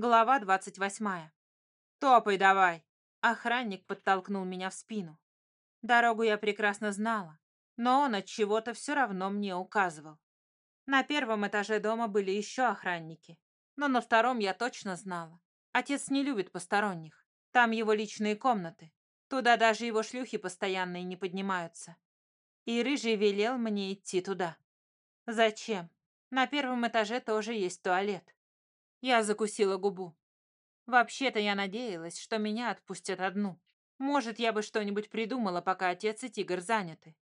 Глава двадцать восьмая. «Топай давай!» Охранник подтолкнул меня в спину. Дорогу я прекрасно знала, но он от чего-то все равно мне указывал. На первом этаже дома были еще охранники, но на втором я точно знала. Отец не любит посторонних. Там его личные комнаты. Туда даже его шлюхи постоянные не поднимаются. И Рыжий велел мне идти туда. Зачем? На первом этаже тоже есть туалет. Я закусила губу. Вообще-то я надеялась, что меня отпустят одну. Может, я бы что-нибудь придумала, пока отец и тигр заняты.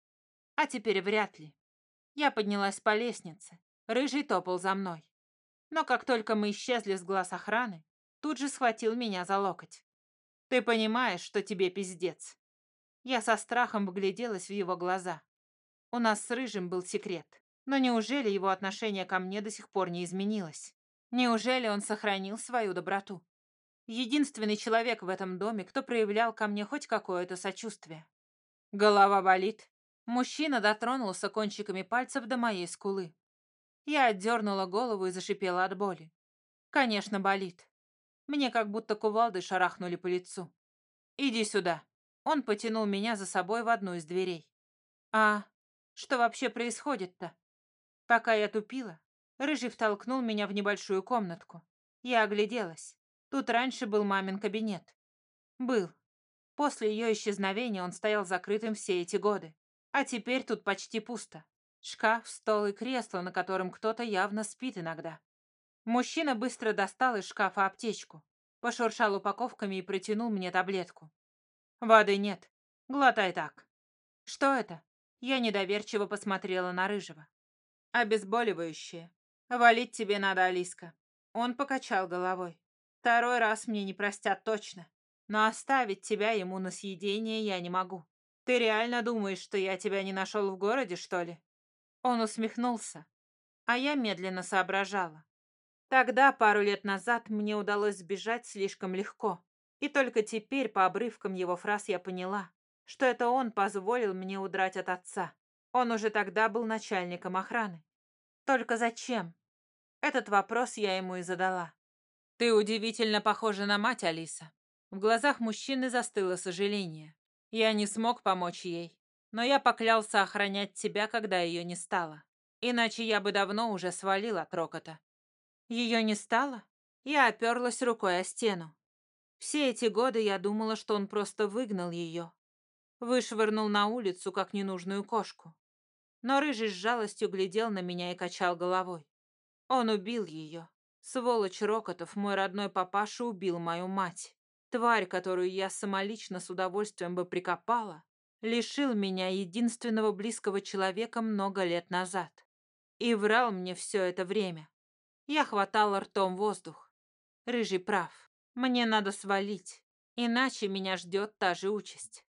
А теперь вряд ли. Я поднялась по лестнице. Рыжий топал за мной. Но как только мы исчезли с глаз охраны, тут же схватил меня за локоть. «Ты понимаешь, что тебе пиздец?» Я со страхом вгляделась в его глаза. У нас с Рыжим был секрет. Но неужели его отношение ко мне до сих пор не изменилось? Неужели он сохранил свою доброту? Единственный человек в этом доме, кто проявлял ко мне хоть какое-то сочувствие. Голова болит. Мужчина дотронулся кончиками пальцев до моей скулы. Я отдернула голову и зашипела от боли. Конечно, болит. Мне как будто кувалдой шарахнули по лицу. «Иди сюда». Он потянул меня за собой в одну из дверей. «А что вообще происходит-то?» Пока я тупила, Рыжий втолкнул меня в небольшую комнатку. Я огляделась. Тут раньше был мамин кабинет. Был. После ее исчезновения он стоял закрытым все эти годы. А теперь тут почти пусто. Шкаф, стол и кресло, на котором кто-то явно спит иногда. Мужчина быстро достал из шкафа аптечку, пошуршал упаковками и протянул мне таблетку. Воды нет. Глотай так. Что это? Я недоверчиво посмотрела на Рыжего. Обезболивающее. Валить тебе надо, Алиска. Он покачал головой. Второй раз мне не простят точно. Но оставить тебя ему на съедение я не могу. Ты реально думаешь, что я тебя не нашел в городе, что ли? Он усмехнулся, а я медленно соображала. Тогда, пару лет назад, мне удалось сбежать слишком легко. И только теперь, по обрывкам его фраз, я поняла, что это он позволил мне удрать от отца. Он уже тогда был начальником охраны. Только зачем? Этот вопрос я ему и задала. «Ты удивительно похожа на мать, Алиса». В глазах мужчины застыло сожаление. Я не смог помочь ей но я поклялся охранять тебя, когда ее не стало. Иначе я бы давно уже свалил от рокота. Ее не стало? Я оперлась рукой о стену. Все эти годы я думала, что он просто выгнал ее. Вышвырнул на улицу, как ненужную кошку. Но Рыжий с жалостью глядел на меня и качал головой. Он убил ее. Сволочь Рокотов, мой родной папаша, убил мою мать. Тварь, которую я самолично с удовольствием бы прикопала, лишил меня единственного близкого человека много лет назад. И врал мне все это время. Я хватала ртом воздух. Рыжий прав. Мне надо свалить, иначе меня ждет та же участь.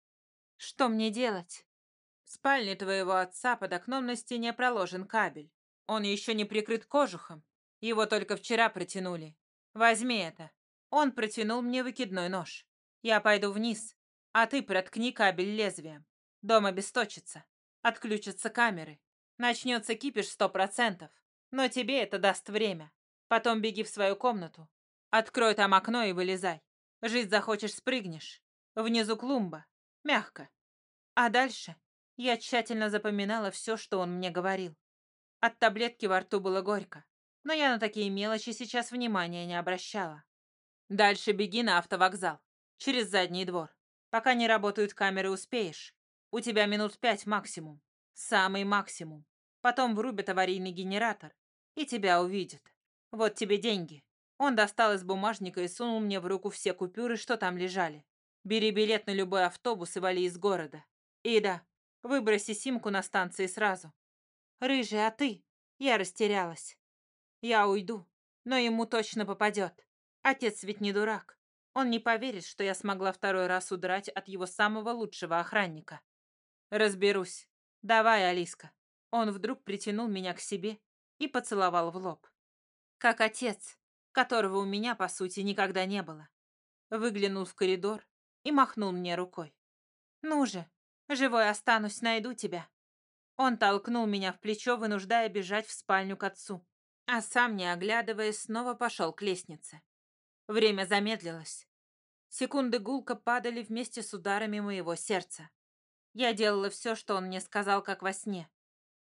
Что мне делать? Спальне твоего отца под окном на стене проложен кабель. Он еще не прикрыт кожухом. Его только вчера протянули. Возьми это. Он протянул мне выкидной нож. Я пойду вниз, а ты проткни кабель лезвием. Дом обесточится. Отключатся камеры. Начнется кипиш сто процентов. Но тебе это даст время. Потом беги в свою комнату. Открой там окно и вылезай. Жить захочешь, спрыгнешь. Внизу клумба. Мягко. А дальше я тщательно запоминала все, что он мне говорил. От таблетки во рту было горько. Но я на такие мелочи сейчас внимания не обращала. Дальше беги на автовокзал. Через задний двор. Пока не работают камеры, успеешь. У тебя минут пять максимум. Самый максимум. Потом врубят аварийный генератор, и тебя увидят. Вот тебе деньги. Он достал из бумажника и сунул мне в руку все купюры, что там лежали. Бери билет на любой автобус и вали из города. И да, выброси симку на станции сразу. Рыжий, а ты? Я растерялась. Я уйду, но ему точно попадет. Отец ведь не дурак. Он не поверит, что я смогла второй раз удрать от его самого лучшего охранника. Разберусь. Давай, Алиска. Он вдруг притянул меня к себе и поцеловал в лоб. Как отец, которого у меня, по сути, никогда не было. Выглянул в коридор и махнул мне рукой. «Ну же, живой останусь, найду тебя». Он толкнул меня в плечо, вынуждая бежать в спальню к отцу, а сам, не оглядываясь, снова пошел к лестнице. Время замедлилось. Секунды гулко падали вместе с ударами моего сердца. Я делала все, что он мне сказал, как во сне.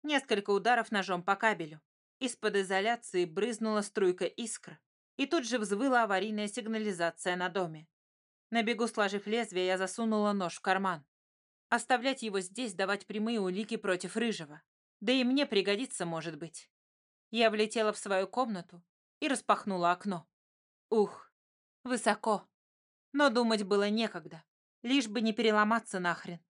Несколько ударов ножом по кабелю. Из-под изоляции брызнула струйка искр, и тут же взвыла аварийная сигнализация на доме. На бегу сложив лезвие, я засунула нож в карман. Оставлять его здесь, давать прямые улики против Рыжего. Да и мне пригодится, может быть. Я влетела в свою комнату и распахнула окно. Ух, высоко. Но думать было некогда, лишь бы не переломаться нахрен.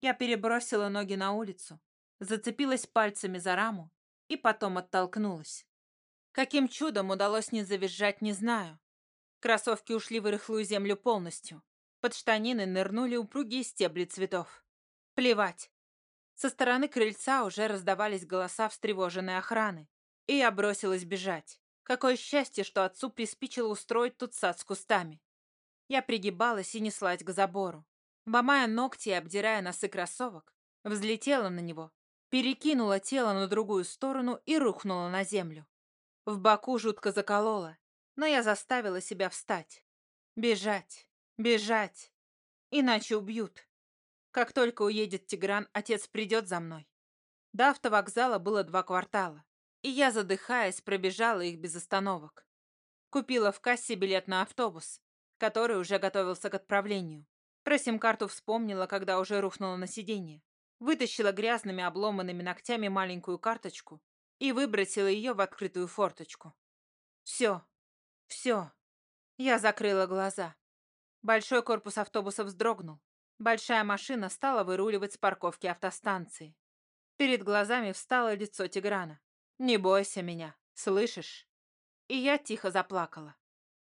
Я перебросила ноги на улицу, зацепилась пальцами за раму и потом оттолкнулась. Каким чудом удалось не завизжать, не знаю. Кроссовки ушли в рыхлую землю полностью. Под штанины нырнули упругие стебли цветов. Плевать. Со стороны крыльца уже раздавались голоса встревоженной охраны, и я бросилась бежать. Какое счастье, что отцу приспичило устроить тут сад с кустами. Я пригибалась и неслась к забору. Ломая ногти и обдирая носы кроссовок, взлетела на него, перекинула тело на другую сторону и рухнула на землю. В боку жутко заколола, но я заставила себя встать. Бежать, бежать, иначе убьют. Как только уедет Тигран, отец придет за мной. До автовокзала было два квартала, и я, задыхаясь, пробежала их без остановок. Купила в кассе билет на автобус, который уже готовился к отправлению. Про сим-карту вспомнила, когда уже рухнула на сиденье. Вытащила грязными обломанными ногтями маленькую карточку и выбросила ее в открытую форточку. Все, все. Я закрыла глаза. Большой корпус автобуса вздрогнул. Большая машина стала выруливать с парковки автостанции. Перед глазами встало лицо Тиграна. «Не бойся меня, слышишь?» И я тихо заплакала.